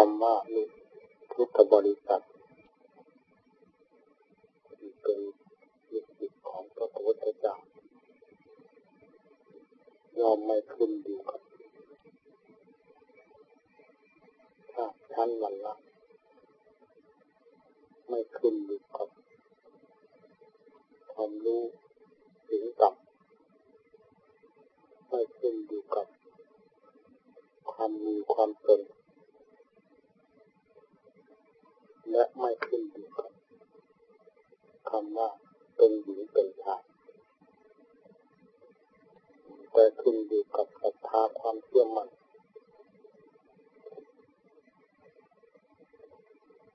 คำว่าลูกพุทธบริษัทที่เป็นลูกศิษย์ของพระพุทธเจ้ายอมไม่ขึ้นอยู่กับถ้าชั้นวันละไม่ขึ้นอยู่กับความรู้ถึงกับไม่ขึ้นอยู่กับความมีความเป็น และไม่ขึ้นอยู่กับคำว่าเป็นหญิงเป็นชายแต่ขึ้นอยู่กับศรัทธาความเชื่อมั่น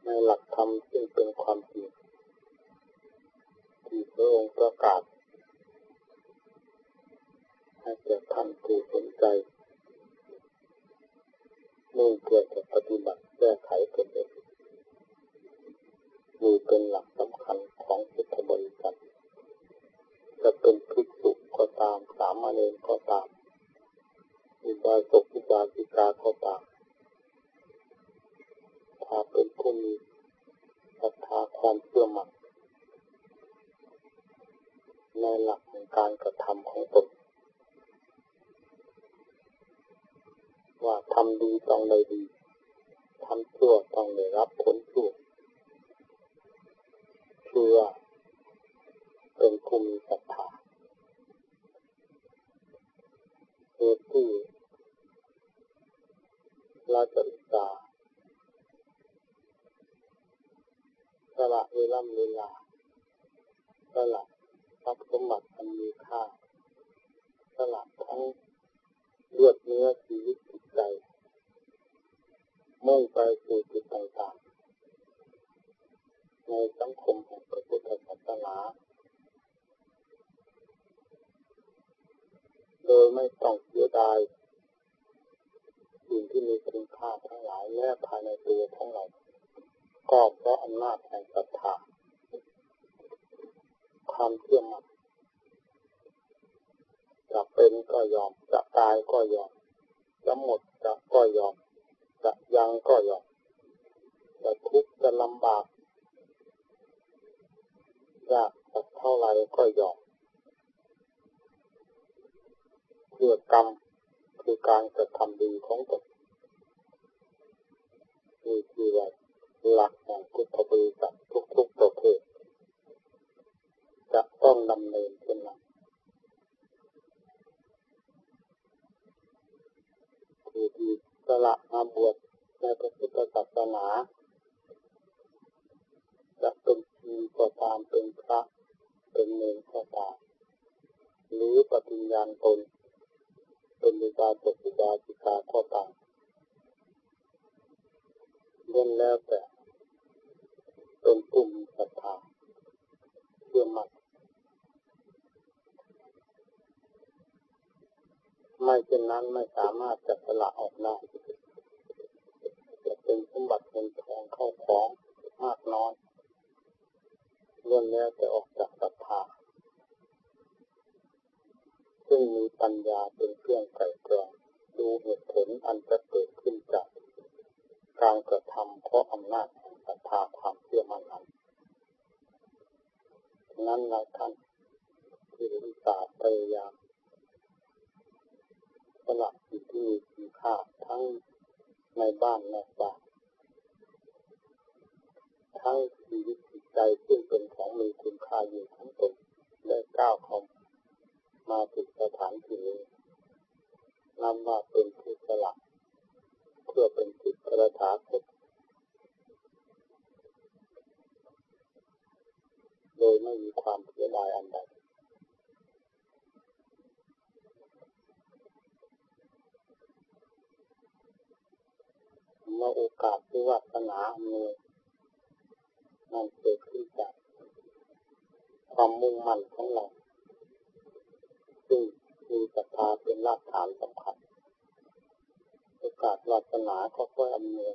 ในหลักธรรมซึ่งเป็นความจริงที่พระองค์ประกาศให้แก่ท่านผู้สนใจมุ่งเพื่อจะปฏิบัติแก้ไขตนเอง มีเป็นหลักสำคัญของพุทธบริษัทจะเป็นภิกษุก็ตามสามเณรก็ตามอุบาสกอุบาสิกาก็ตามถ้าเป็นผู้มีศรัทธาความเชื่อมั่นในหลักของการกระทำของตนว่าทำดีต้องได้ดีทำชั่วต้องได้รับผลชั่วเพื่อเป็นผู้มีศรัทธาเหตุที่เราจะอุตส่าห์สละเวลาเวลาสละทรัพย์สมบัติอันมีค่าสละทั้งเลือดเนื้อชีวิตจิตใจมุ่งไปสู่จุดต่างๆในสังคมแห่งพระพุทธศาสนา โดยไม่ต้องเสียดายสิ่งที่มีคุณค่าทั้งหลายและภายในตัวของเรา ก็เพราะอำนาจแห่งศรัทธาความเชื่อมั่นจะเป็นก็ยอม จะตายก็ยอม จะหมดจะก็ยอม จะยังก็ยอม จะทุกข์จะลำ บากยากสักเท่าไรก็ยอมเพื่อกรรมคือการกระทำดีของตนนี่คือหลักแห่งพุทธบริษัททุกๆประเภทจะต้องดำเนินเช่นนั้นคือที่สละมาบวชในพระพุทธศาสนา จะเป็นชีก็ตามเป็นพระ เป็นเนรก็ตามหรือปฏิญญาณตน เป็นวิบาตกิบาสิกาก็ตามเล่นแล้วแต่เป็นปุ่มศรัทธาเชื่อมั่นไม่เช่นนั้นไม่สามารถจะสละออกได้จะเป็นสมบัติเงินทองเข้าของมากน้อย เรื่องนี้จะออกจากศรัทธาซึ่งมีปัญญาเป็นเครื่องไก่กรองดูเหตุผลอันจะเกิดขึ้นจากการกระทำเพราะอำนาจแห่งศรัทธาความเชื่อมั่นนั้นนั้นเรายท่านที่รู้สาพยายามสละสิ่งที่มีคุณค่าทั้งในบ้านนอกบ้านทั้งชีวิตจิต ใจซึ่งเป็นของมีคุณค่าอยู่ทั้งตนได้ก้าวเข้ามาถึงสถานที่นี้นำมาเป็นผู้สละเพื่อเป็นจิตกระถาคตโดยไม่มีความเสียดายอันใดเมื่อโอกาสที่วัฒนาอำนวย มันเกิดขึ้นจากความมุ่งมั่นของเรา ซึ่งมีศรัทธาเป็นรากฐานสำคัญโอกาสวาสนาก็ค่อยอำนวย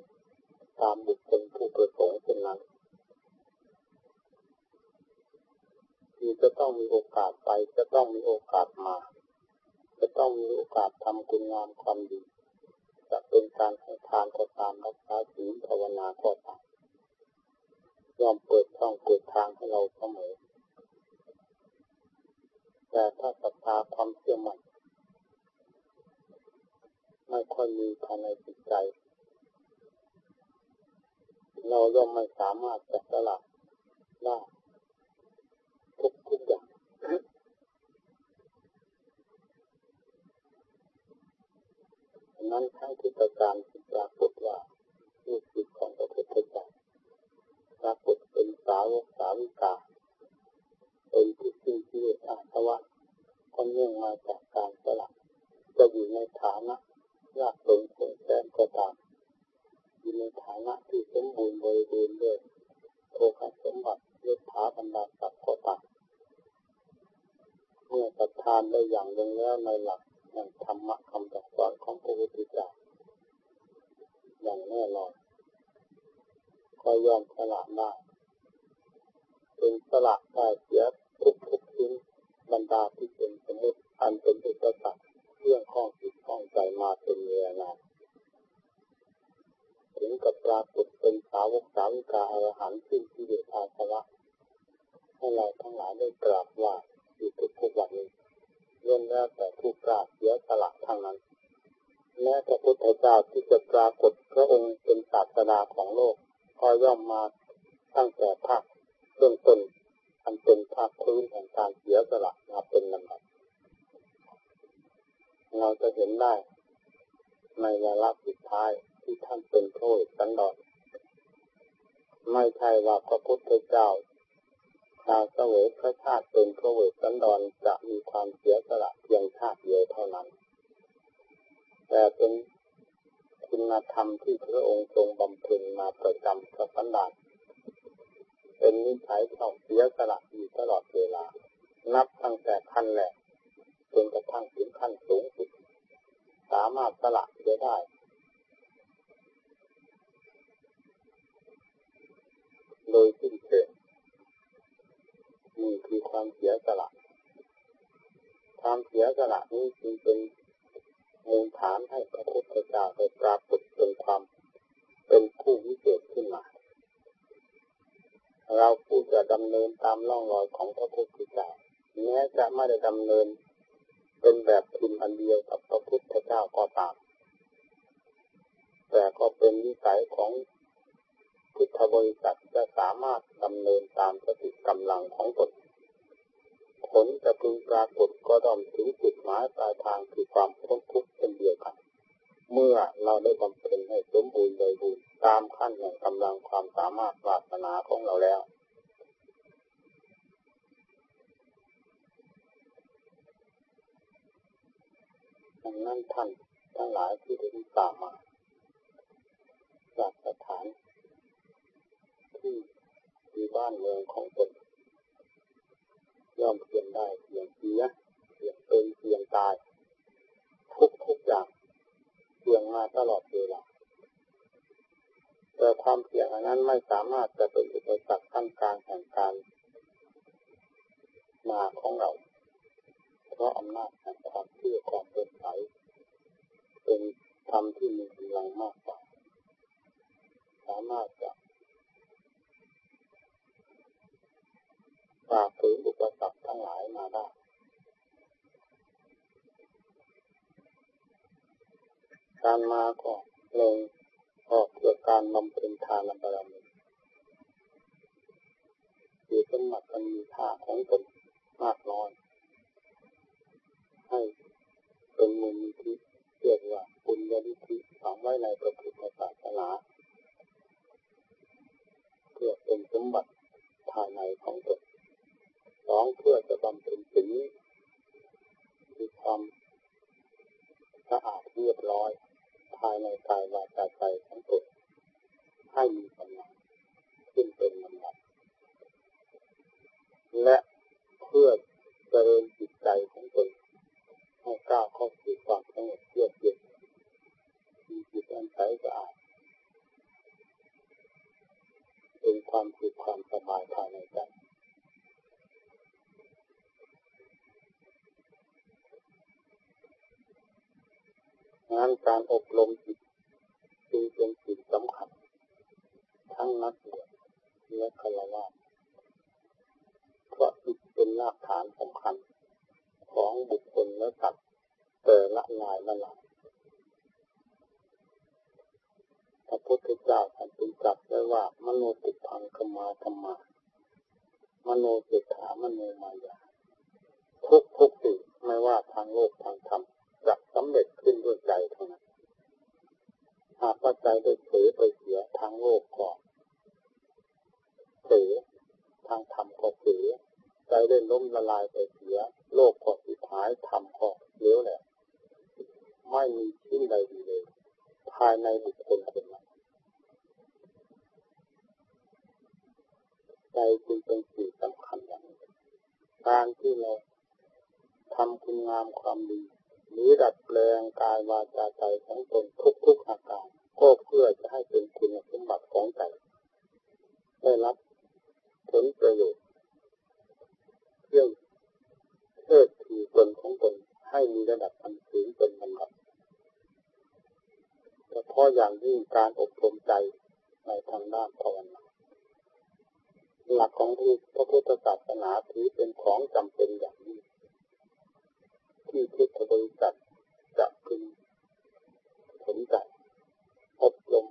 ตามบุคคลผู้ประสงค์เป็นนั้นที่จะต้องมีโอกาสไป จะต้องมีโอกาสมา จะต้องมีโอกาสทำคุณงามความดี จะเป็นการให้ทานก็ตามรักษาศีลภาวนาก็ตาม ยอมเปิดช่องเปิดทางให้เราเสมอ แต่ถ้าศรัทธาความเชื่อมั่นไม่ค่อยมีภายในจิตใจ เราย่อมไม่สามารถจะสลับได้ทุกทุกอย่าง นั้นทั้งที่ประการที่ปรากฏว่าลูกศิษย์ของพระพุทธเจ้า ปรากฏเป็นสาวกสาวิกา เป็นผู้ที่ที่อาสวะก็เนื่องมาจากการสลับจะอยู่ในฐานะยากจนคงแสนก็ตามอยู่ในฐานะที่สมบูรณ์บริบูรณ์ด้วยโภคสมบัติยศถาบรรดาศักดิ์ก็ตามเมื่อศรัทานได้อย่างลงแล้วในหลักแห่งธรรมะคำสอนของพระพุทธเจ้าอย่างแน่นอน ก็ยอมสละได้เป็นสละได้เสียทุกทุกทิ้งบรรดาที่เป็นสมุติอันเป็นอุปสรรคเรื่องข้องจิตข้องใจมาเป็นเวลานานถึงกับปรากฏเป็นสาวกสาวิกาอรหันต์ขึ้นที่เดชาสวะให้เราทั้งหลายได้กราบว่าอยู่ทุกทุกวันนี้เว้นแล้วแต่ผู้กราบเสียสละทางนั้นแม้พระพุทธเจ้าที่จะปรากฏพระองค์เป็นศาสดาของโลก ก็ย่อมมาตั้งแต่ภาคเบื้องต้นอันเป็นภาคพื้นแห่งการเสียสละมาเป็นลำดับเราจะเห็นได้ ในวาระสุดท้ายที่ท่านเป็นโทษสันดอนไม่ใช่ว่าพระพุทธเจ้าชาวเสวยพระชาติเป็นพระเวสสันดรจะมีความเสียสละเพียงชาติเดียวเท่านั้น แต่เป็น คุณธรรมที่พระองค์ทรงบำเพ็ญมาประจำพระสันดานเป็นนิสัยของเสียสละอยู่ตลอดเวลา นับตั้งแต่ขั้นแรกจนกระทั่งถึงขั้นสูงสุด สามารถสละเสียได้ โดยสิ้นเชิงนี่คือความเสียสละ ความเสียสละนี้จึงเป็น มูลฐานให้พระพุทธเจ้าได้ปรากฏเป็นความเป็นผู้วิเศษขึ้นมา เราผู้จะดำเนินตามล่องรอยของพระพุทธเจ้าแม้จะไม่ได้ดำเนินเป็นแบบพิมพ์อันเดียวกับพระพุทธเจ้าก็ตาม แต่ก็เป็นวิสัยของพุทธบริษัทจะสามารถดำเนินตามสติกำลังของตน ผลจะพึงปรากฏก็ต้องถึงจุดหมายปลายทางคือความพ้นทุกข์เช่นเดียวกัน เมื่อเราได้บำเพ็ญให้สมบูรณ์โดยบูรณ์ตามขั้นแห่งกำลังความสามารถวาสนาของเราแล้วดังนั้นท่านทั้งหลายที่ได้ตามมาจากสถานที่ที่บ้านเมืองของตน ย่อมเพียงได้เพียงเสียเพียงเป็นเพียงตาย ทุกทุกอย่างเพียงมาตลอดเวลาแต่ความเพียงอันนั้นไม่สามารถจะเป็นอุปสรรคขั้นกลางแห่งการมาของเรา เพราะอำนาจแห่งความเชื่อความเป็นใสเป็นธรรมที่มีกำลังมากกว่า สามารถจะ ฝ่าฝืนอุปสรรคทั้งหลายมาได้การมาก็ลงออกเพื่อการบำเพ็ญทานบารมีคือสมบัติมีค่าของตนมากน้อย ให้เป็นมูลนิธิเรียกว่าบุญญาณิธิฝังไว้ในพระพุทธศาสนาเพื่อเป็นสมบัติภายในของตนสองเพื่อจะบำเพ็ญศีลมีความสะอาดเรียบร้อย ภายในกายวาจาใจของตนให้มีกำลังขึ้นเป็นลำดับและเพื่อเจริญจิตใจของตนให้ก้าวเข้าสู่ความสงบเยือกเย็นมีจิตอันใสสะอาดเป็นความสุขความสบายภายในใจงานการอบรมจิต จึงเป็นสิ่งสำคัญ ทั้งนักบวชและฆราวาสเพราะจิตเป็นรากฐานสำคัญ ของบุคคลและสัตว์แต่ละลายละลายพระพุทธเจ้าท่านตรัสไว้ว่า มโนปุพังคมาธรรมามโน เศรษฐามโนมายาทุกทุกสิ่งไม่ว่าทางโลกทางธรรมจะสำเร็จขึ้นด้วยใจเท่านั้นหากว่าใจได้เผลอไปเสียทางโลกก่อนเผลอทางธรรมก็เผลอใจได้ล้มละลายไปเสีย โลกก็สุดท้ายธรรมก็เลี้ยวแหละไม่มีชิ้นใดดีเลย ภายในบุคคลคนนั้น ใจจึงเป็นสิ่งสำคัญอย่างนี้การที่เราทำคุณงามความดีหรือดัดแปลงกายวาจาใจของตนทุกๆอาการก็เพื่อจะให้เป็นคุณสมบัติของใจได้รับผลประโยชน์เพื่อเพื่อถือตนของตนให้มีระดับอันสูงเป็นลำดับแต่พาะอย่างยิ่งการอบรมใจในทางด้านภาวนา หลักของพระพุทธศาสนาถือเป็นของจำเป็นอย่างนี้ที่พุทธบริษัทจะพึงสนใจอบรม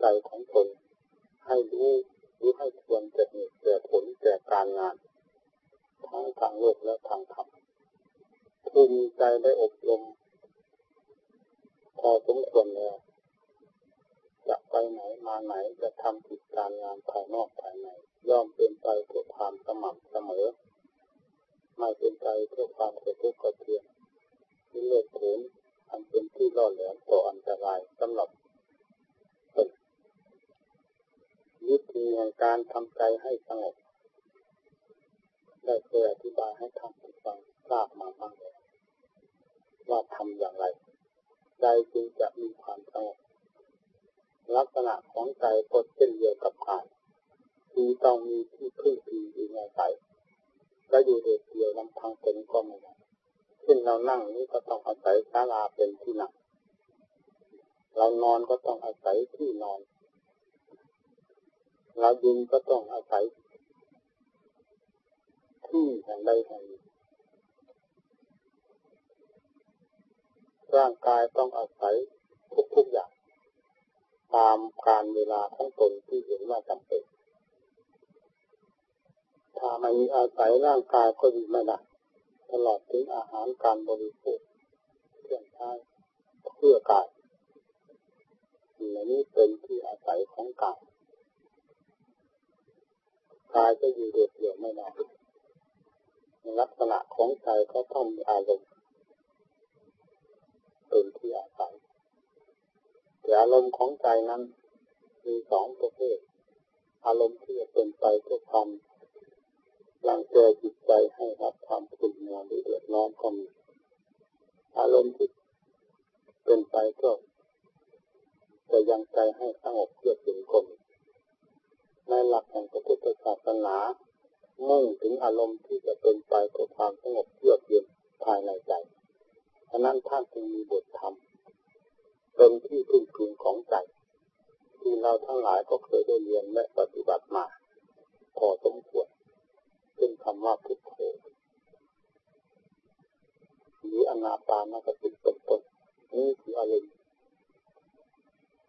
ใจของตนให้รู้หรือให้ควรแก่เหตุแก่ผลแก่การงานทั้งทางโลกและทางธรรมภูมิใจได้อบรมพอสมควรแล้ว จะไปไหนมาไหนจะทำกิจการงานภายนอกภายในย่อมเป็นไปเพื่อความสม่ำเสมอ ไม่เป็นไปเพื่อความกระทบกระเทือนที่เลือดผลอันเป็นที่ล่อแหลมต่ออันตรายสำหรับตนวิธีแห่งการทำใจให้สงบได้เคยอธิบายให้ท่านผู้ฟังทราบมาบ้างแล้วว่าทำอย่างไรใจจึงจะมีความสงบ ลักษณะของใจก็เช่นเดียวกับกายคือต้องมีที่พึ่งพิงอยู่ในใจและอยู่เดียวลำพังเป็นก็ไม่ได้เช่นเรานั่งนี่ก็ต้องอาศัยศาลาเป็นที่นั่งเรานอนก็ต้องอาศัยที่นอน เรายืนก็ต้องอาศัยที่แห่งใดแห่งหนึ่งร่างกายต้องอาศัยทุกๆอย่าง ตามการเวลาของตนที่เห็นว่าจำเป็นถ้าไม่มีอาศัยร่างกายก็อยู่ไม่ได้ตลอดถึงอาหารการบริโภคเครื่องใช้เพื่อกายสิ่งนี้เป็นที่อาศัยของกายกายจะอยู่เดียวเดียวไม่ได้ลักษณะของใจก็ต้องมีอารมณ์เป็นที่อาศัย อารมณ์ของใจนั้น มีสองประเภท อารมณ์ที่จะเป็นไปเพื่อความรังแกจิตใจให้รับความขุ่นมัวหรือเดือดร้อนก็มีอารมณ์ที่เป็นไปเพื่อจะยังใจให้สงบเยือกเย็นก็มีในหลักแห่งพระพุทธศาสนามุ่งถึงอารมณ์ที่จะเป็นไปเพื่อความสงบเยือกเย็นภายในใจฉะนั้นท่านจึงมีบทธรรม เป็นที่พึ่งพิงของใจที่เราทั้งหลายก็เคยได้เรียนและปฏิบัติมาพอสมควรเป็นคำว่าพุทโธหรืออนาปานกติเป็นต้นนี่คืออารมณ์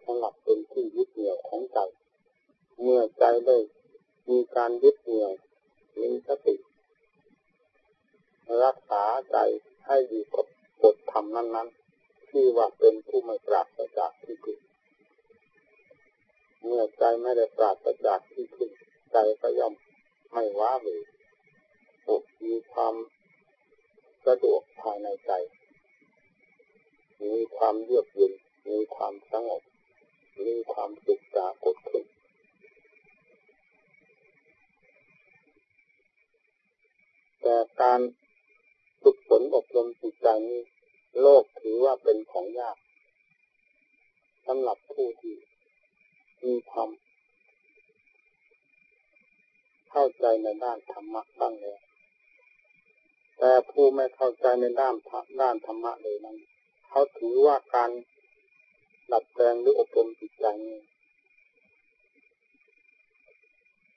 สำหรับเป็นที่ยึดเหนี่ยวของใจ เมื่อใจได้มีการยึดเหนี่ยวมีสติรักษาใจให้อยู่กับบทธรรมนั้น ๆ ที่ว่าเป็นผู้ไม่ปราศจากที่พึ่งเมื่อใจไม่ได้ปราศจากที่พึ่งใจก็ย่อมไม่ว้าเหวมีความสะดวกภายในใจ มีความเยือกเย็น มีความสงบ มีความสุขปรากฏขึ้นแต่การฝึกฝนอบรมจิตใจนี้ โลกถือว่าเป็นของยากสำหรับผู้ที่มีความเข้าใจในด้านธรรมะบ้างแล้วแต่ผู้ไม่เข้าใจในด้านด้านธรรมะเลยนั้นเขาถือว่าการดัดแปลงหรืออบรมจิตใจนี้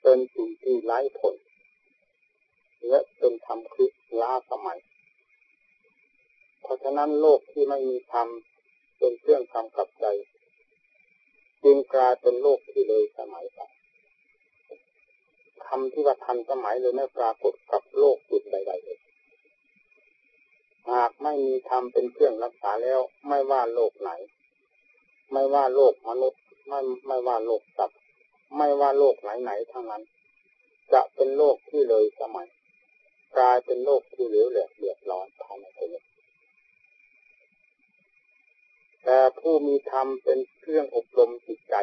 เป็นสิ่งที่ไร้ผลและเป็นธรรมคือล้าสมัย ราะฉะนั้นโลกที่ไม่มีธรรมเป็นเครื่องทำกับใจ จึงกลายเป็นโลกที่เลยสมัยไปคำที่ว่าทันสมัยเลยไม่ปรากฏกับโลกจุดใดๆเลยหากไม่มีธรรมเป็นเครื่องรักษาแล้ว ไม่ว่าโลกไหน ไม่ว่าโลกมนุษย์ ไม่ไม่ว่าโลกสัตว์ไม่ว่าโลกไหนๆทั้งนั้น จะเป็นโลกที่เลยสมัย กลายเป็นโลกที่เหลวแหลกเดือดร้อนภายในตัวเอง แต่ผู้มีธรรมเป็นเครื่องอบรมจิตใจ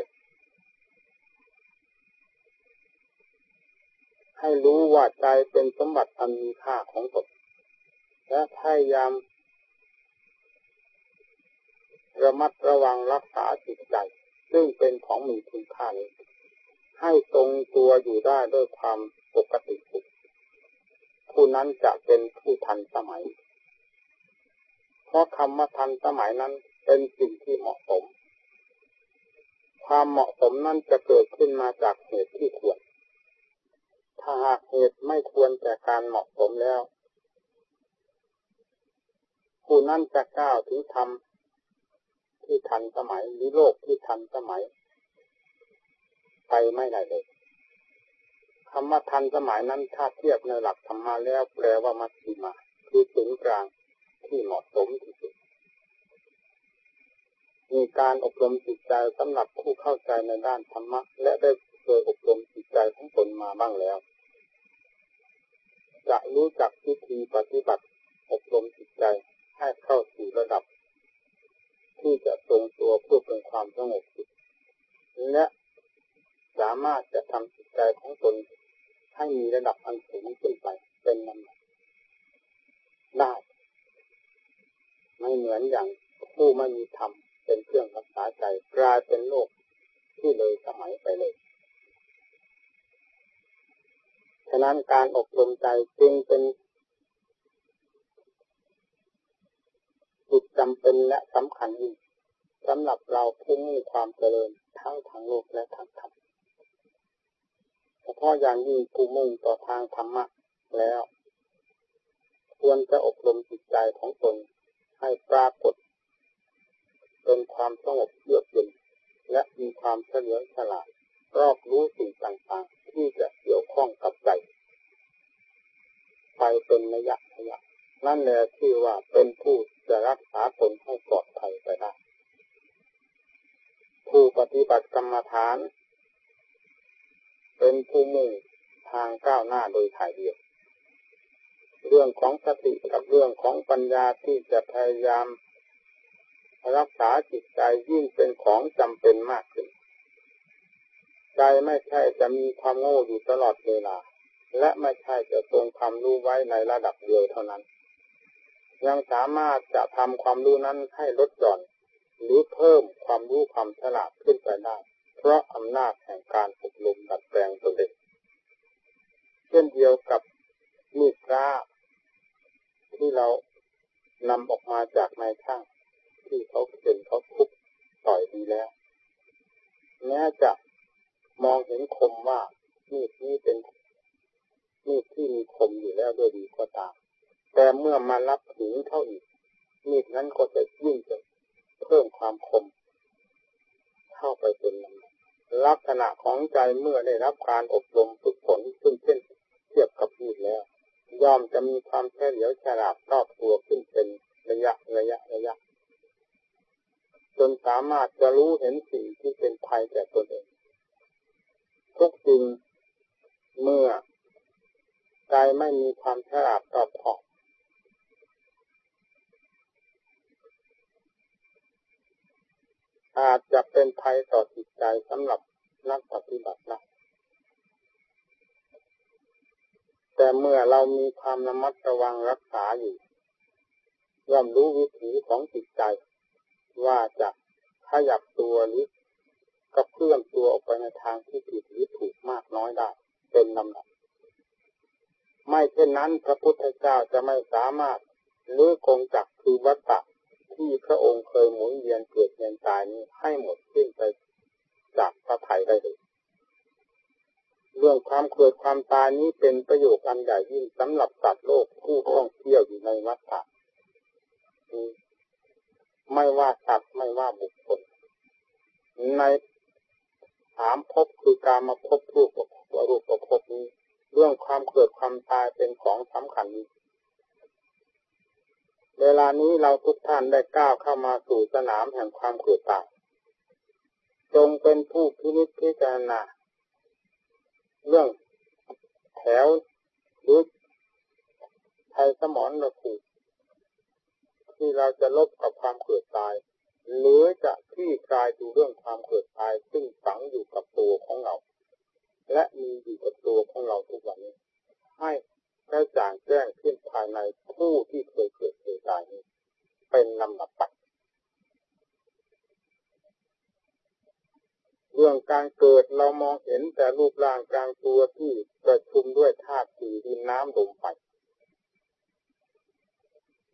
ให้รู้ว่าใจเป็นสมบัติอันมีค่าของตนและพยายามระมัดระวังรักษาจิตใจ ซึ่งเป็นของมีคุณค่านี้ ให้ทรงตัวอยู่ได้ด้วยความปกติสุขผู้นั้นจะเป็นผู้ทันสมัย เพราะคำว่าทันสมัยนั้น เป็นสิ่งที่เหมาะสม ความเหมาะสมนั้นจะเกิดขึ้นมาจากเหตุที่ควร ถ้าหากเหตุไม่ควรแต่การเหมาะสมแล้ว ผู้นั้นจะก้าวถึงธรรมที่ทันสมัยหรือโลกที่ทันสมัย ไปไม่ได้เลยคำว่าทันสมัยนั้นถ้าเทียบในหลักธรรมมาแล้วแปลว่ามัชฌิมา คือถึงกลางที่เหมาะสมที่สุด มีการอบรมจิตใจสำหรับผู้เข้าใจในด้านธรรมะ และได้เคยอบรมจิตใจของตนมาบ้างแล้ว จะรู้จักวิธีปฏิบัติ อบรมจิตใจให้เข้าสู่ระดับ ที่จะทรงตัวเพื่อเป็นความสงบจิตและสามารถจะทำจิตใจของตนให้มีระดับอันสูงขึ้นไปเป็นลำดับได้ไม่เหมือนอย่างผู้ไม่มีธรรม เป็นเครื่องรักษาใจกลายเป็นโลกที่เลยสมัยไปเลย ฉะนั้นการอบรมใจจึงเป็นจุดจำเป็นและสำคัญยิ่งสำหรับเราผู้มีความเจริญทั้งทางโลกและทางธรรมเฉพาะอย่างยิ่งผู้มุ่งต่อทางธรรมะแล้ว ควรจะอบรมจิตใจของตนให้ปรากฏ เป็นความสงบเยือกเย็นและมีความเฉลียวฉลาดรอบรู้สิ่งต่างๆ ที่จะเกี่ยวข้องกับใจไปเป็นระยะระยะนั่นแหละที่ว่าเป็นผู้จะรักษาตนให้ปลอดภัยไปได้ผู้ปฏิบัติกรรมฐาน เป็นผู้มุ่งทางก้าวหน้าโดยถ่ายเดียว เรื่องของสติกับเรื่องของปัญญาที่จะพยายาม รักษาจิตใจยิ่งเป็นของจำเป็นมากขึ้น ใจไม่ใช่จะมีความโง่อยู่ตลอดเวลา และไม่ใช่จะทรงความรู้ไว้ในระดับเดียวเท่านั้น ยังสามารถจะทำความรู้นั้นให้ลดหย่อน หรือเพิ่มความรู้ความฉลาดขึ้นไปได้ เพราะอำนาจแห่งการอบรมดัดแปลงตนเองเช่นเดียวกับมีดกล้าที่เรานำออกมาจากนายช่าง ที่เขาเป็นเขาทุบต่อยดีแล้วแม้จะมองเห็นคมว่ามีดนี้เป็นมีดที่มีคมอยู่แล้วด้วยดีก็ตาม แต่เมื่อมารับถึงเท่าอีก มีดนั้นก็จะยิ่งจะเพิ่มความคม เข้าไปเป็นลำลักษณะของใจเมื่อได้รับการอบรมฝึกฝนซึ่งเช่นเทียบกับมีดแล้ว ย่อมจะมีความแค่เฉลียวฉลาดรอบตัวขึ้นเป็นระยะระยะระยะ จนสามารถจะรู้เห็นสิ่งที่เป็นภัยแก่ตนเอง ทุกสิ่งเมื่อใจไม่มีความฉลาดรอบคอบอาจจะเป็นภัยต่อจิตใจสำหรับนักปฏิบัตินะแต่เมื่อเรามีความระมัดระวังรักษาอยู่ย่อมรู้วิถีของจิตใจ ว่าจะขยับตัวหรือกระเพื่อมตัวออกไปในทางที่ผิดหรือถูกมากน้อยได้ เป็นลำดับ ไม่เช่นนั้นพระพุทธเจ้าจะไม่สามารถลื้อกงจักคือวัตตะที่พระองค์เคยหมุนเวียนเกิดเวียนตายนี้ให้หมดสิ้นไปจากพระไถ่ได้เลยเรื่องความเกิดความตายนี้เป็นประโยชน์อันใหญ่ยิ่งสำหรับสัตว์โลกผู้ท่องเที่ยวอยู่ในวัฏฏะ ไม่ว่าสัตว์ไม่ว่าบุคคล ในถามพบคือการมาพบรูปรูปประพบนี้ เรื่องความเกิดความตายเป็นของสำคัญ เวลานี้เราทุกท่านได้ก้าวเข้ามาสู่สนามแห่งความเกิดตายจงเป็นผู้พินิจพิจารณาเรื่องแถวหรือไทยสมอนระผู ที่เราจะลบกับความเกิดตาย หรือจะที่กลายดูเรื่องความเกิดตายซึ่งฝังอยู่กับตัวของเรา และมีอยู่กับตัวของเราทุกวันนี้ ให้กระจ่างแจ้งขึ้นภายในผู้ที่เคยเกิดเคยตายนี้ เป็นลำดับไปเรื่องการเกิดเรามองเห็นแต่รูปร่างกลางตัวที่ประชุมด้วยธาตุสี่ดินน้ำลมไฟ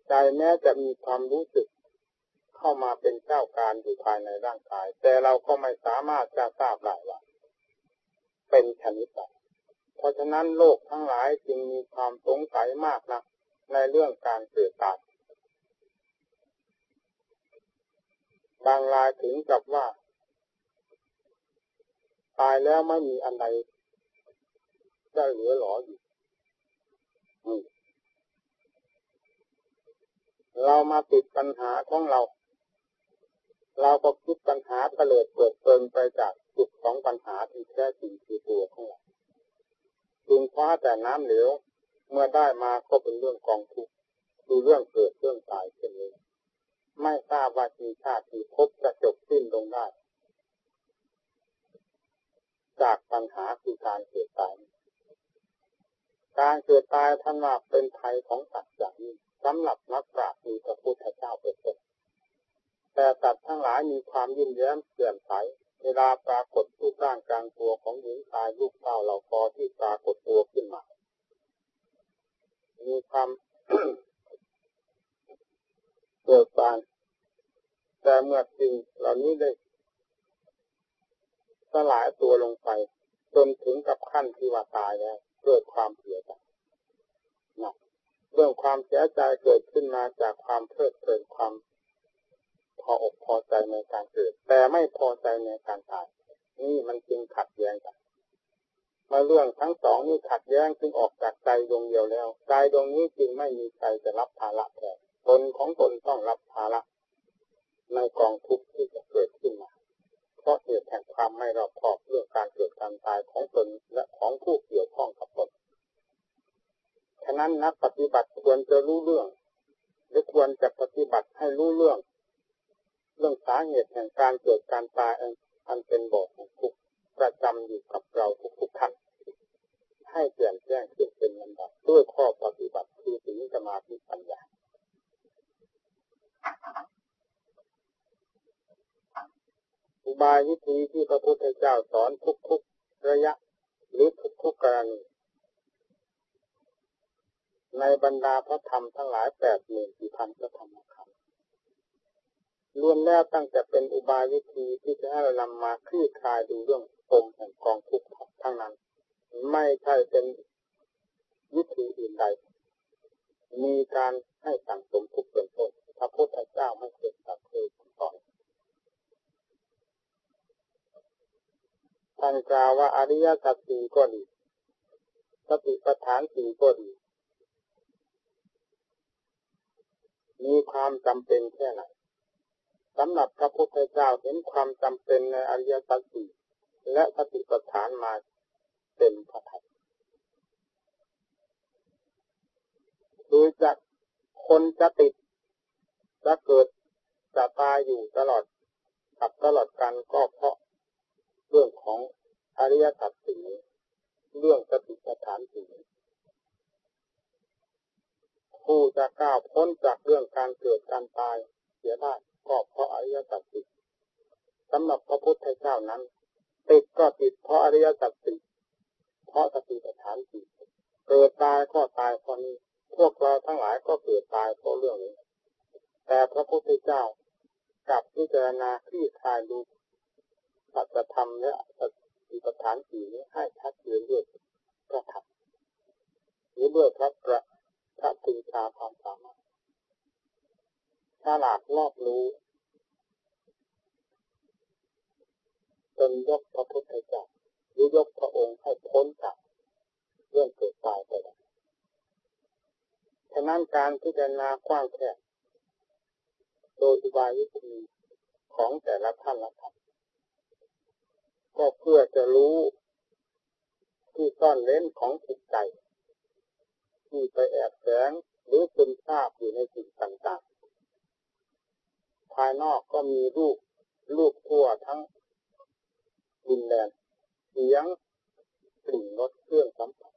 ใจแม้จะมีความ รู้สึกเข้ามาเป็นเจ้าการอยู่ภายในร่างกาย แต่เราก็ไม่สามารถจะทราบได้ว่า เป็นชนิดใดเพราะฉะนั้นโลกทั้งหลายจึงมีความสงสัยมากนะในเรื่องการเกิดตายบางรายถึงกับว่าตายแล้วไม่มีอันใดจะเหลือหลออยู่เรามาติดปัญหาของเรา เราก็คิดปัญหาเะเลิดเปิดเปิงไปจากจุดของปัญหาที่แท้จริงคือตัวของเราจึงคว้าแต่น้ำเหลวเมื่อได้มาก็เป็นเรื่องกองทุกข์คือเรื่องเกิดเรื่องตายเช่นนี้ไม่ทราบว่าทีชาติที่พบจะจบสิ้นลงได้ จากปัญหาคือการเกิดตาย การเกิดตายท่านว่าเป็นภัยของสัตว์อย่างนี้สำหรับนักปราชญ์มีพระพุทธเจ้าเป็นต้นแต่สัตว์ทั้งหลายมีความยิ้มแย้มเปลี่ยนใสเวลาปรากฏรูปร่างกลางตัวของหญิงชายลูกเต้าเหล่าคอที่ปรากฏตัวขึ้นมา มีความเกิดบานแต่เมื่อสิ่งเหล่านี้ได้ สลายตัวลงไปจนถึงกับขั้นที่ว่าตายแล้วเกิดความเสียใจนะเรื่องความเสียใจเกิดขึ้นมาจากความเพลิดเพลินความพออกพอใจในการเกิด แต่ไม่พอใจในการตาย นี่มันจึงขัดแย้งกันมาเรื่องทั้งสองนี่ขัดแย้งจึงออกจากใจดวงเดียวแล้วใจดวงนี้จึงไม่มีใครจะรับภาระแทนตนของตนต้องรับภาระในกองทุกข์ที่จะเกิดขึ้นมา เพราะเหตุแห่งความไม่รอบคอบเรื่องการเกิดการตายของตนและของผู้เกี่ยวข้องกับตนฉะนั้นนักปฏิบัติควรจะรู้เรื่อง หรือควรจะปฏิบัติให้รู้เรื่อง เรื่องสาเหตุแห่งการเกิดการตายอันเป็นบ่อของทุกประจำอยู่กับเราทุกๆท่านให้เปลี่ยนแจ้งขึ้นเป็นลำดับด้วยข้อปฏิบัติคือสิ่งสมาธิปัญญา อุบายวิธีที่พระพุทธเจ้าสอนทุกๆระยะ หรือทุกๆกกรณีในบรรดาพระธรรมทั้งหลายแปดหมื่นสี่พันพระธรรมคำรวมแล้วตั้งแต่เป็นอุบายวิธีที่จะให้เรานำมาคลี่คลายดูเรื่องปมแห่งกองทุกข์ทั้งนั้น ไม่ใช่เป็นวิธีอื่นใด มีการให้สั่งสมทุกข์เป็นต้นพระพุทธเจ้าไม่เคยตัดเคยสอน ท่านกล่าวว่าอริยสัจสี่ก็ดีสติปัฏฐานสี่ก็ดี มีความจำเป็นแค่ไหนสำหรับพระพุทธเจ้าเห็นความจำเป็นในอริยสัจสี่และสติปัฏฐานมาเป็นพระทัยคือจะคนจะติดจะเกิดจะตายอยู่ตลอดกับตลอดกันก็เพราะ เรื่องของอริยสัจสี่เรื่องสติปัฏฐานสี่ผู้จะก้าวพ้นจากเรื่องการเกิดการตายเสียได้ก็เพราะอริยสัจสี่สำหรับพระพุทธเจ้านั้นติดก็ติดเพราะอริยสัจสี่เพราะสติปัฏฐานสี่เกิดตายก็ตายเพราะนี้พวกเราทั้งหลายก็เกิดตายเพราะเรื่องนี้ แต่พระพุทธเจ้ากับพิจารณาที่คลายดู สัจธรรมและสติปัฏฐานสี่นี้ให้ชัดเจนด้วยพระธรรมหรือด้วยพระประพระปรีชาความสามารถฉลาดรอบรู้จนยกพระพุทธเจ้าหรือยกพระองค์ให้พ้นจากเรื่องเกิดตายไปได้ฉะนั้นการพิจารณากว้างแคบโดยอุบายวิธีของแต่ละท่านละท่าน ก็เพื่อจะรู้ที่ซ่อนเล้นของจิตใจ ที่ไปแอบแฝงหรือเป็นทราบอยู่ในสิ่งต่างๆ ภายนอกก็มีรูปรูปทั่วทั้งดินแดนเสียงกลิ่นรสเครื่องสัมผัส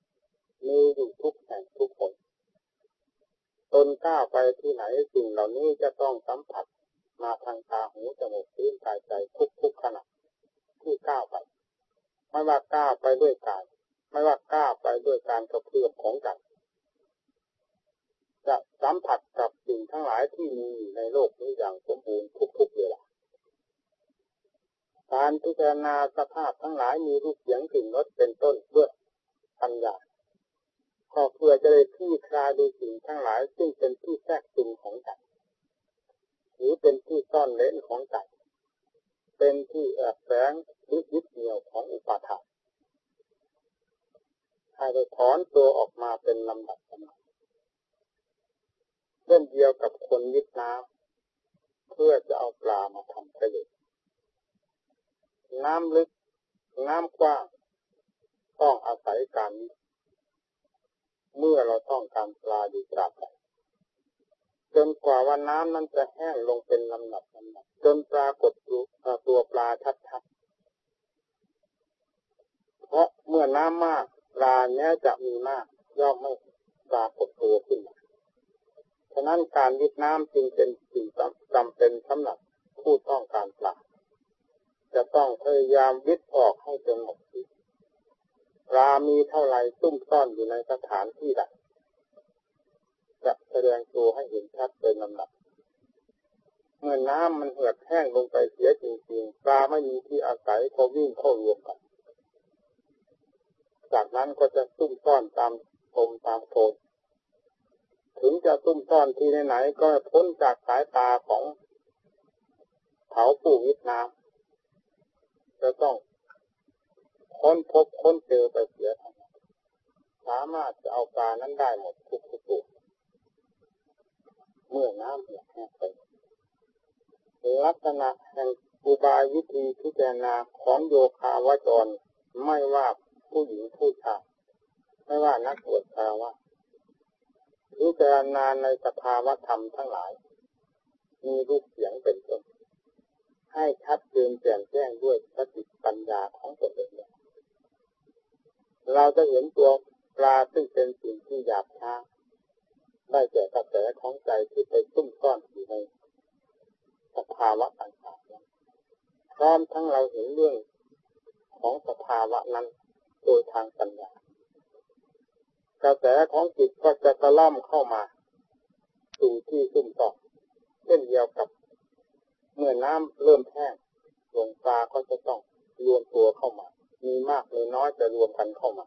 มีอยู่ทุกแห่งทุกคนตนก้าวไปที่ไหนสิ่งเหล่านี้จะต้องสัมผัสมาทางตาหูจมูกลิ้นกายใจทุกทุกขณะ ที่ก้าวไป ไม่ว่าก้าวไปด้วยกาย ไม่ว่าก้าวไปด้วยการกระเพื่อมของใจจะสัมผัสกับสิ่งทั้งหลายที่มีในโลกนี้อย่างสมบูรณ์ทุกๆเวลาการพิจารณาสภาพทั้งหลายมีรูปเสียงกลิ่นรสเป็นต้นเพื่อปัญญาก็เพื่อจะได้ที่คลายดูสิ่งทั้งหลาย ซึ่งเป็นที่แทรกซึมของใจหรือเป็นที่ซ่อนเล้นของใจ เป็นที่แอบแฝงหรือยึดเหนี่ยวของอุปาทานให้ได้ถอนตัวออกมาเป็นลำดับลำดับเช่นเดียวกับคนยึดน้ำเพื่อจะเอาปลามาทำประโยชน์น้ำลึก น้ำกว้าง ต้องอาศัยการเมื่อเราต้องการปลาดีกราบไจนกว่าว่าน้ำนั้นจะแห้งลงเป็นลำดับลำดับจนปรากฏตัวปลาชัดๆเพราะเมื่อน้ำมากปลาเนี้ยจะมีมากย่อมไม่ปรากฏตัวขึ้นฉะนั้นการยึดน้ำจึงเป็นสิ่งจำเป็นสำหรับผู้ต้องการปลาจะต้องพยายามวิทย์ออกให้จนหมดปลามีเท่าไรซุ่มซ่อนอยู่ในสถานที่ใด สดงตัวให้เห็นชัดเป็นลำดับ เมื่อน้ำมันเหือดแห้งลงไปเสียจริงๆปลาไม่มีที่อาศัยก็วิ่งเข้ารวมกัน จากนั้นก็จะซุ่มซ่อนตามพมตามโคนถึงจะซุ่มซ่อนที่ไหนๆก็พ้นจากสายตาของเผาผู้วิทน้ำจะต้องค้นพบค้นเจอไปเสียทั้งสามารถจะเอาปลานั้นได้หมดทุกทุกตัว เมื่อน้ำเหือดแห้งไปลักษณะแห่งอุบายวิธีพิจารณาของโยคาวจร ไม่ว่าผู้หญิงผู้ชายไม่ว่านักบวชชาวะพิจารณาในสภาวธรรมทั้งหลาย มีรูปเสียงเป็นต้นให้ชัดเจนแจ่มแจ้งด้วยสติปัญญาของตนเองเราจะเห็นตัวปลาซึ่งเป็นสิ่งที่หยาบช้า ได้แก่กระแสของใจที่ไปซุ่มซ่อนอยู่ในสภาวะต่างๆพร้อมทั้งเราเห็นเรื่องของสภาวะนั้นโดยทางปัญญากระแสของจิตก็จะตะล่อมเข้ามา สู่ที่ซุ่มซ่อนเช่นเดียวกับ เมื่อน้ำเริ่มแห้งลงปลาก็จะต้องรวมตัวเข้ามา มีมากมีน้อยจะรวมกันเข้ามา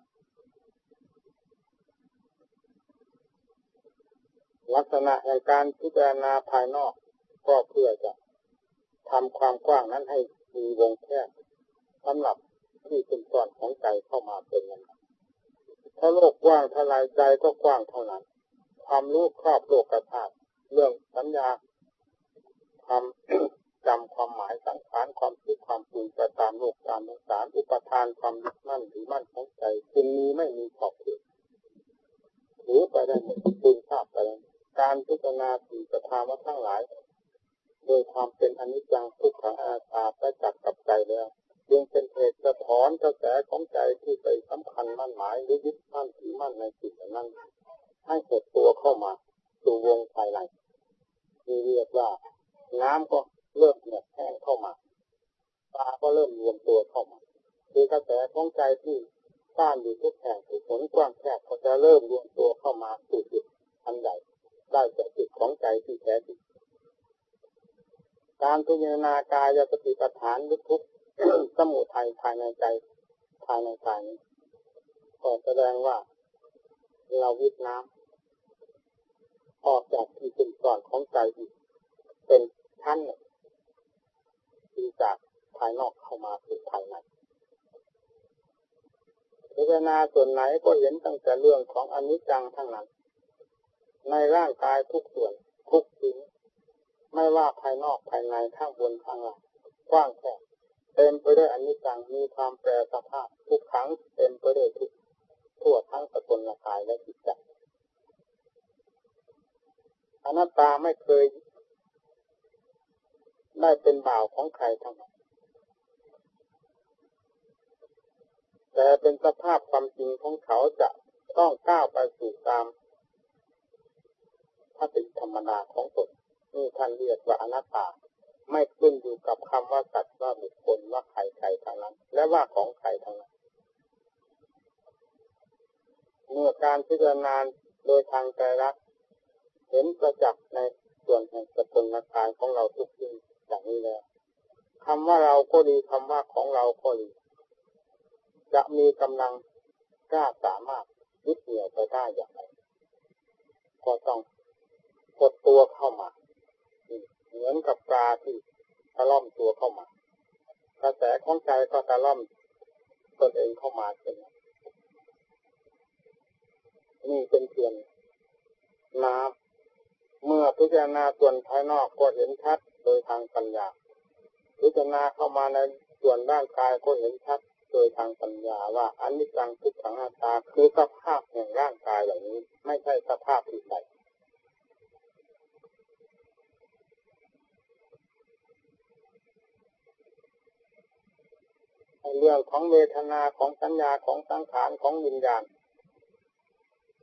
ลักษณะแห่งการพิจารณาภายนอก ก็เพื่อจะทำความกว้างนั้นให้มีวงแคบสำหรับที่เป็นส่วนของใจเข้ามาเป็นอย่างนั้นถ้าโลกกว้างทลายใจก็กว้างเท่านั้น ความรู้ครอบโลกกระทาเรื่องสัญญาความจำความหมายสังขารความคิดความปรุงไปตามโลกตามสงสารอุปทานความยึดมั่นหรือมั่นของใจจึงมีไม่มีขอบเขตหรือไปได้หมดปุญภาพไป การพิจารณาสี่สภาวะทั้งหลายโดยความเป็นอนิจจังทุกขังอาตาไปจับกับใจแล้วจึงเป็นเหตุจะถอนกระแสของใจที่ไปสำคัญมั่นหมายหรือยึดมั่นถือมั่นในสิ่งนั้น ให้หดตัวเข้ามาสู่วงภายในที่เรียกว่า น้ำก็เริ่มเหือดแห้งเข้ามาปลาก็เริ่มรวมตัวเข้ามาคือกระแสของใจที่ต้านอยู่ทุกแห่งทุกผลกว้างแคบก็จะเริ่มรวมตัวเข้ามาสู่จุดอันใหญ่ ได้จากจุดของใจที่แท้จริงการพิจารณากายสติปัฏฐานทุกสมุทัยภายในใจภายในกายนี้ก็แสดงว่าเราวิทน้ำออกจากที่เป็นก่อนของใจอีกเป็นชั้นที่จากภายนอกเข้ามาสู่ภายในพิจารณาส่วนไหนก็เห็นตั้งแต่เรื่องของอนิจจังทั้งนั้น ในร่างกายทุกส่วนทุกสิ่งไม่ว่าภายนอกภายในข้างบนข้างล่างกว้างแค่เต็มไปด้วยอนิจจังมีความแปรสภาพทุกครั้งเต็มไปด้วยทุกทั่วทั้งสกุลกายและจิตใจอนัตตาไม่เคย ได้เป็นบ่าวของใครทั้งนั้นแต่เป็นสภาพความจริงของเขาจะต้องก้าวไปสู่ตาม ถ้าเป็นธรรมนาของตนนี่ท่านเรียกว่าอนัตตา ไม่ขึ้นอยู่กับคำว่าสัตว์ว่าบุคคลว่าใครใครทางนั้น และว่าของใครทางนั้น เมื่อการพิจารณาโดยทางใจรักเห็นประจักษ์ในส่วนแห่งสกุลกายของเราทุกสิ่อย่างนี้แล้วคำว่าเราก็ดีคำว่าของเราก็ดี จะมีกำลังกล้าสามารถยึดเหนี่ยวไปได้อย่างไรก็ต้อง กดตัวเข้ามาเหมือนกับปลาที่ตะล่อมตัวเข้ามา กระแสของใจก็ตะล่อมตนเองเข้ามาเช่นนั้นนี่เป็นเพียงน้ำเมื่อพิจารณาส่วนภายนอกก็เห็นชัดโดยทางปัญญา พิจารณาเข้ามาในส่วนร่างกายก็เห็นชัดโดยทางปัญญาว่าอันนี้จังทุกขังอาตาคือสภาพแห่งร่างกายเหล่างนี้ ไม่ใช่สภาพที่ใด เรื่องของเวทนาของสัญญาของสังขารของวิญญาณ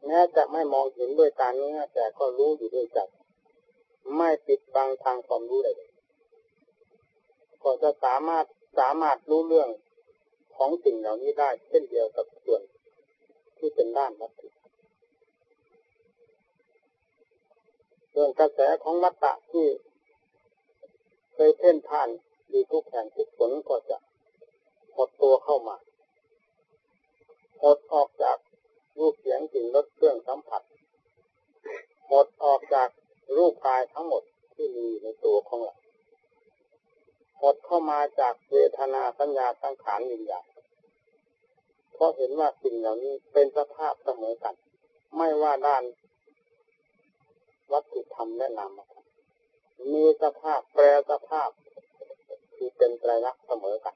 แม้จะไม่มองเห็นด้วยตาเนื้อแต่ก็รู้อยู่ด้วยใจไม่ปิดบังทางความรู้ใดก็จะสามารถสามารถรู้เรื่องของสิ่งเหล่านี้ได้ เช่นเดียวกับส่วนที่เป็นด้านวัตถุเรื่องกระแสของวัตตะที่เคยเพ่นผ่านดีทุกแห่งทุกผลก็จะ หดตัวเข้ามาหดออกจากรูปเสียงกลิ่นรสเครื่องสัมผัสหดออกจากรูปกายทั้งหมดที่มีในตัวของเราหดเข้ามาจากเวทนาสัญญาสังขารวิญญาณเพราะเห็นว่าสิ่งเหล่านี้เป็นสภาพเสมอกัน ไม่ว่าด้าน วัตถุธรรมและนามธรรมมีสภาพแปรสภาพที่เป็นไตรลักษณ์เสมอกัน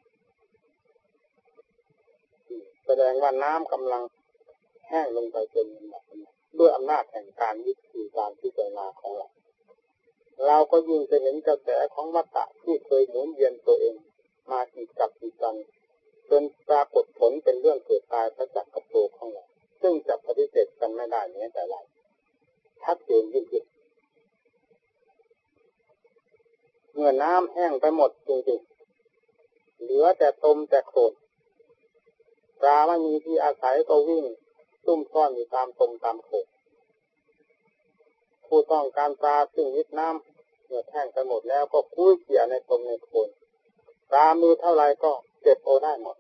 แสดงว่าน้ำกำลังแห้งลงไปเป็นแบบด้วยอำนาจแห่งการยึดถือการพิจารณาของเราเราก็ยิ่งจะเห็นกระแสของวัฏฏะที่เคยหมุนเวียนตัวเอง มาอีกกับอีกกันจนปรากฏผลเป็นเรื่องเกิดตายประจักษ์กับตัวของเราซึ่งจะปฏิเสธกันไม่ได้แม้แต่ไรชัดเจนยิ่งขึ้นเมื่อน้ำแห้งไปหมดจริงๆเหลือแต่ตมแต่โคลน ปลาไม่มีที่อาศัยก็วิ่งซุ่มซ่อนอยู่ตามตมตามโขกผู้ต้องการปลาซึ่งยึดน้ำเมื่อแท่งไปหมดแล้วก็คุ้ยเกี่ยในตมในโคนปลามีเท่าไรก็เก็บโอได้หมด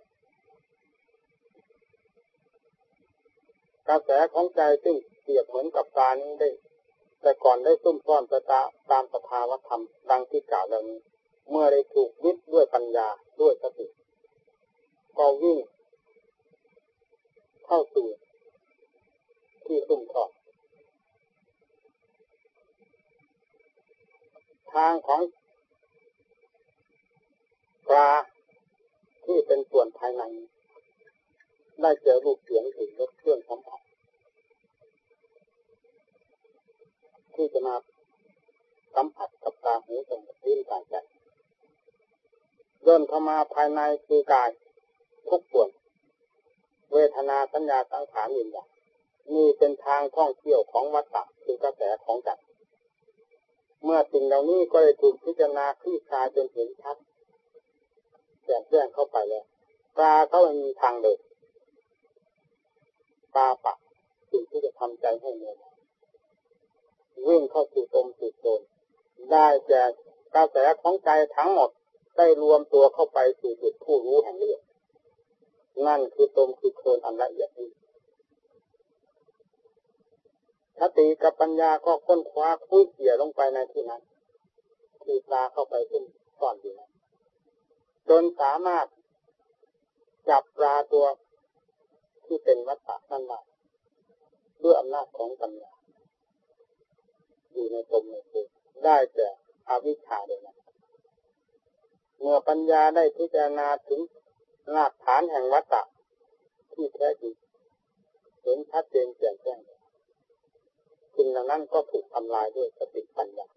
กระแสของใจซึ่งเปียบเหมือนกับปลานี้ได้ แต่ก่อนได้ซุ่มซ่อนประตาตามสภาวธรรมดังที่กล่าวแล้วนี้ เมื่อได้ถูกยึดด้วยปัญญาด้วยสติก็วิ่ง เข้าสู่ที่ซุ่มซ่อนทางของปลาที่เป็นส่วนภายใน ได้เจอรูปเสียงถึงรสเครื่องสัมผัสที่จะมาสัมผัสกับตาหูจมูกลิ้นกายใจเดินเข้ามาภายในคือกายทุกส่วน เวทนาสัญญาสังขารวิญญาณนี่เป็นทางท่องเที่ยวของวัฏฏะคือกระแสของจักรเมื่อสิ่งเหล่านี้ก็ได้ถูกพิจารณาคลี่คลายจนเห็นชัดแจกแจ้งเข้าไปแล้วตาเขามีทางเดินตาปักสิ่งที่จะทำใจให้เงียวิ่งเข้าสู่ตมสู่โซนได้แก่กระแสของใจทั้งหมดได้รวมตัวเข้าไปสู่จุดผู้รู้แห่งเรื่อง นั่นคือตรงคือโคนอันละเอียดนี้สติกับปัญญาก็ค้นคว้าคุ้ยเกี่ยลงไปในที่นั้น คือปลาเข้าไปขึ้นก่อนอยู่นั้นจนสามารถจับปลาตัวที่เป็นวัฏฏะนั่นได้ด้วยอำนาจของปัญญาอยู่ในตมในตัวได้แต่อวิชชาเลยนะเมื่อปัญญาได้พิจารณาถึง รากฐานแห่งวัฏฏะที่แท้จริงเห็นชัดเจนแจ่มแจ้งสิ่งเหล่านั้นก็ถูกทำลายด้วยสติปัญญา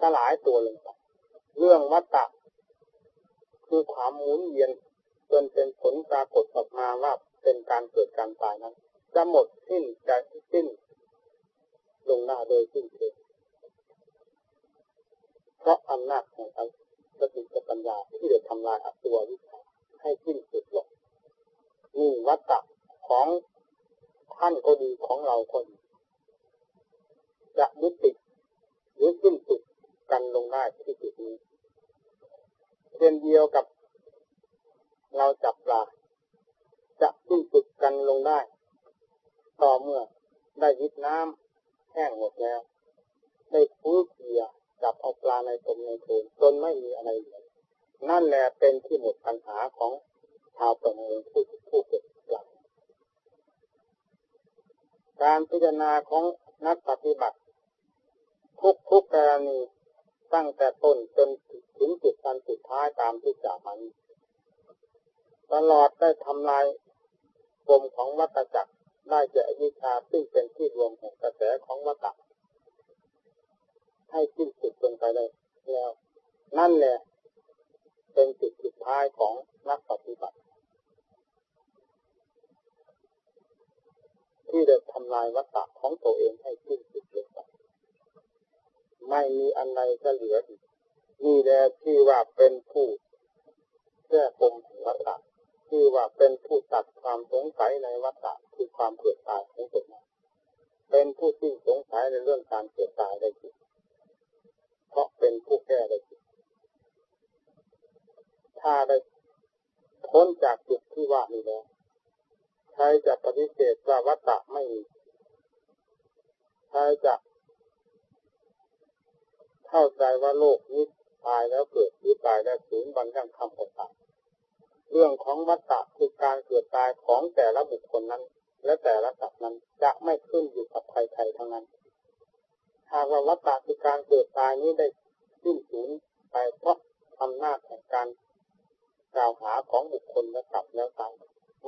สลายตัวลงไปเรื่องวัฏฏะคือความหมุนเวียนจนเป็นผลปรากฏออกมาว่าเป็นการเกิดการตายนั้นจะหมดสิ้นจะสิ้น ลงหน้าโดยสิ้นเชิงเพราะอำนาจของสติปัญญาที่จะทำลายอัตตัววิช ให้สิ้นสุดลงนี่วัตตะของท่านก็ดีของเราก็ดีจะยุติหรือสิ้นสุดกันลงได้ที่จุดนี้เช่นเดียวกับเราจับปลาจะสิ้นสุดกันลงได้ ต่อเมื่อได้ยึดน้ำแห้งหมดแล้ว ได้ฟื้นเกียจับเอาปลาในตมในโถนจนไม่มีอะไรเหลือ นั่นแหละเป็นที่หมดปัญหาของชาวประมงผู้ผู้เกิดปลาการพิจารณาของนักปฏิบัติ ทุกทุกกรณีตั้งแต่ต้นจนถึงจุดการสุดท้ายตามที่กล่าวมานี้ตลอดได้ทำลายปมของวัตจักรได้แก่วิชาซึ่งเป็นที่รวมแห่งกระแสของวัตให้สิ้นสุดลงไปเลยแล้ว นั่นแหละ เป็นจุดสุดท้ายของนักปฏิบัติ ที่ได้ทำลายวัตถะของตัวเองให้สิ้นสุดลงไปไม่มีอันใดจะเหลืออีกนี่แหละที่ว่าเป็นผู้แก้ปมของวัตถะที่ว่าเป็นผู้ตัดความสงสัยในวัฏคือความเกิดตายของตนเป็นผู้ที่สงสัยในเรื่องการเกิดตายได้จริงเพราะเป็นผู้แก้ได้จริง ถ้าได้พ้นจากจุดที่ว่านี้แล้วใครจะปฏิเสธว่าวัฏไม่มีใครจะเข้าใจว่าโลกนี้ตายแล้วเกิดหรือตายแล้วสูญบันยังคำอดตายเรื่องของวัฏฏะคือการเกิดตายของแต่ละบุคคลนั้น และแต่ละสัตว์นั้นจะไม่ขึ้นอยู่กับใครๆทั้งนั้นหากว่าวัฏฏะคือการเกิดตายนี้ได้สิ้นสูญไปเพราะอำนาจแห่งการ กล่าวหาของบุคคลและกับแล้วตาย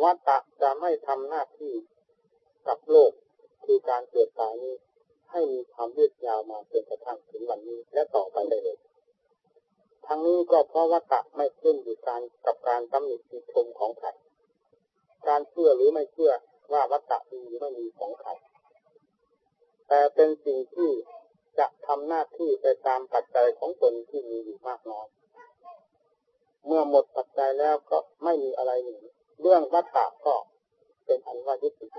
วัฏฏะจะไม่ทำหน้าที่กับโลกคือการเกิดตายนี้ ให้มีความยืดยาวมาจนกระทั่งถึงวันนี้และต่อไปได้เลยทั้งนี้ก็เพราะวัตตะไม่ขึ้นอยู่การกับการตำหนิติชมของใครการเชื่อหรือไม่เชื่อว่าวัตตะมีหรือไม่มีของใครแต่เป็นสิ่งที่จะทำหน้าที่ไปตามปัจจัยของตนที่มีอยู่มากน้อย เมื่อหมดปัจจัยแล้วก็ไม่มีอะไรหนีเรื่องวัตตะก็เป็นอันว่ายุติเ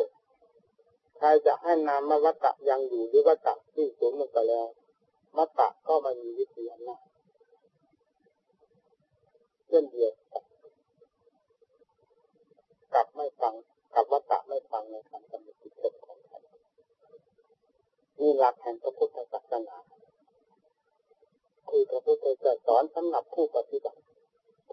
ใครจะให้นามมาวัตตะยังอยู่หรือวัตตะที่สูญลงไปแล้ววัตตะก็ไม่มีวิธีอำนาจเช่นเดียวกับไม่ฟังกับวัตตะไม่ฟังในคำสำนึกจิตของท่านนี่หลักแห่งพระพุทธศาสนาคือพระพุทธเจ้าสอนสำหรับผู้ปฏิบัติ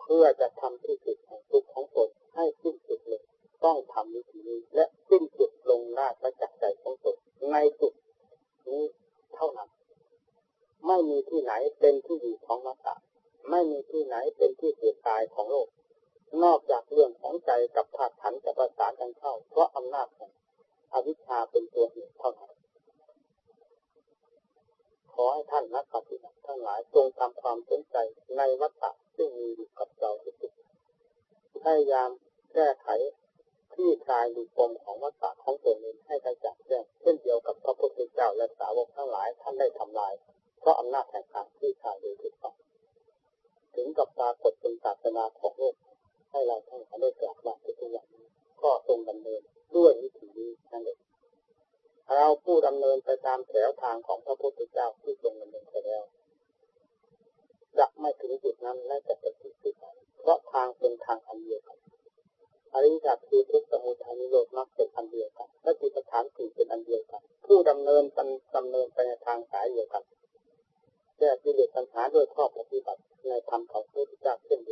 เพื่อจะทำที่สุดแห่งทุกของตนให้สิ้นสุดเลยต้องทำวิธีนี้และสิ้นสุดลงหน้าประจักษ์ใจของตนในจุดนี้เท่านั้น ไม่มีที่ไหนเป็นที่อยู่ของวัตตะไม่มีที่ไหนเป็นที่เกิดตายของโลก นอกจากเรื่องของใจกับธาตุขันธ์จะประสานกันเข้า เพราะอำนาจของอวิชชาเป็นตัวเหตุเท่านั้นขอให้ท่านนักปฏิบัติทั้งหลายจงทำความสนใจในวัฏฏะ ซึ่งมีอยู่กับเราทุกทพยายามแก้ไขที่คลายดูปมของวัฏฏะของตนเองให้กระจ่างแจ้งเช่นเดียวกับพระพุทธเจ้าและสาวกทั้งหลายท่านได้ทำลาย เพราะอำนาจแห่งการที่คลายโดยถูกต้องถึงกับปรากฏเป็นศาสนาของโลกให้เราท่านได้กราบมาทุกอย่างก็ทรงดำเนินด้วยวิถีนี้นั่นเองเราผู้ดำเนินไปตามแถวทางของพระพุทธเจ้าที่ทรงดำเนินไปแล้ว จะไม่ถึงจุดนั้นและจะเป็นงจุดนั้นเพราะทางเป็นทางอันเดียวกันอริยสัจคือทุกสมุทัยนิโรธมรรคเป็นอันเดียวกันและจิตฐานสี่เป็นอันเดียวกัน ผู้ดำเนินดำเนินไปในทางสายเดียวกันแก้กิเลสปัญหาด้วยข้อปฏิบัติในธรรมของพระพุทธเจ้าเช่นเดียว